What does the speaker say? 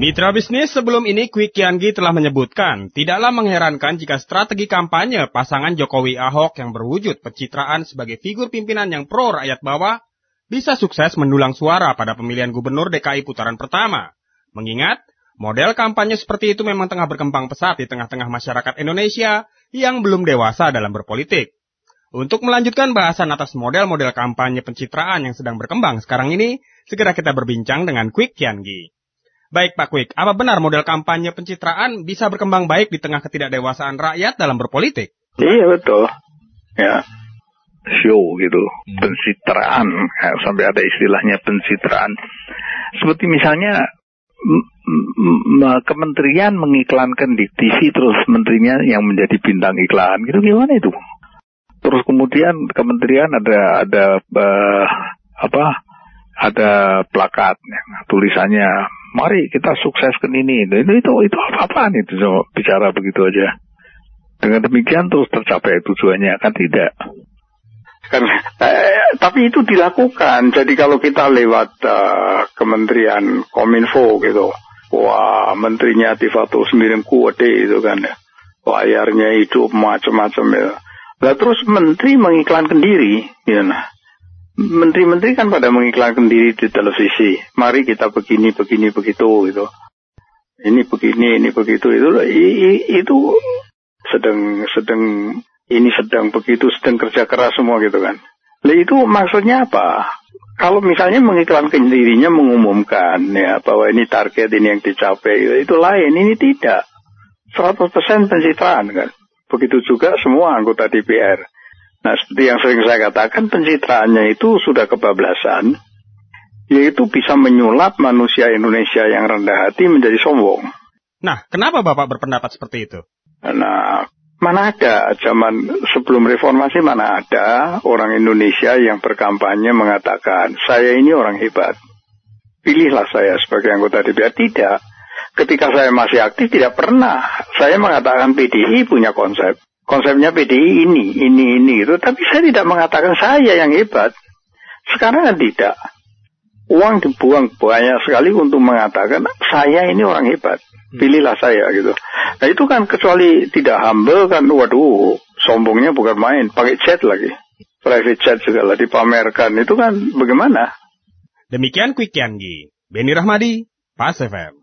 Mitra bisnis sebelum ini Quick Kiangi telah menyebutkan, tidaklah mengherankan jika strategi kampanye pasangan Jokowi Ahok yang berwujud pencitraan sebagai figur pimpinan yang pro rakyat bawah bisa sukses mendulang suara pada pemilihan gubernur DKI putaran pertama. Mengingat, model kampanye seperti itu memang tengah berkembang pesat di tengah-tengah masyarakat Indonesia yang belum dewasa dalam berpolitik. Untuk melanjutkan bahasan atas model-model kampanye pencitraan yang sedang berkembang sekarang ini, segera kita berbincang dengan Quick Kiangi. Baik Pak Quick, apa benar model kampanye pencitraan bisa berkembang baik di tengah ketidakdewasaan rakyat dalam berpolitik? Iya betul. Ya, show gitu, pencitraan, ya, sampai ada istilahnya pencitraan. Seperti misalnya kementerian mengiklankan di TV terus menterinya yang menjadi bintang iklan, gitu gimana itu? Terus kemudian kementerian ada ada uh, apa? Ada plakat tulisannya mari kita sukseskan ini. Itu itu, itu apa-apaan itu so, bicara begitu aja. Dengan demikian terus tercapai tujuannya kan tidak. Kan, eh, tapi itu dilakukan. Jadi kalau kita lewat uh, Kementerian Kominfo gitu, wah menterinya Tifatul sendiri kuat itu kan ya. Layarnya hidup macam-macam ya. Lah terus menteri mengiklankan diri, ya nah menteri-menteri kan pada mengiklankan diri di televisi. Mari kita begini, begini, begitu gitu. Ini begini, ini begitu itu itu sedang sedang ini sedang begitu sedang kerja keras semua gitu kan. Lah itu maksudnya apa? Kalau misalnya mengiklankan dirinya mengumumkan ya bahwa ini target ini yang dicapai itu, itu lain, ini tidak. 100% pencitraan kan. Begitu juga semua anggota DPR. Nah, seperti yang sering saya katakan, pencitraannya itu sudah kebablasan, yaitu bisa menyulap manusia Indonesia yang rendah hati menjadi sombong. Nah, kenapa Bapak berpendapat seperti itu? Nah, mana ada zaman sebelum reformasi mana ada orang Indonesia yang berkampanye mengatakan, saya ini orang hebat. Pilihlah saya sebagai anggota DPR. Tidak. Ketika saya masih aktif tidak pernah saya mengatakan PDI punya konsep konsepnya PDI ini, ini, ini itu. Tapi saya tidak mengatakan saya yang hebat. Sekarang kan tidak. Uang dibuang banyak sekali untuk mengatakan saya ini orang hebat. Hmm. Pilihlah saya gitu. Nah itu kan kecuali tidak humble kan, waduh, sombongnya bukan main, pakai chat lagi. Private chat segala dipamerkan, itu kan bagaimana? Demikian Quick Yangi. Beni Rahmadi, Pas FM.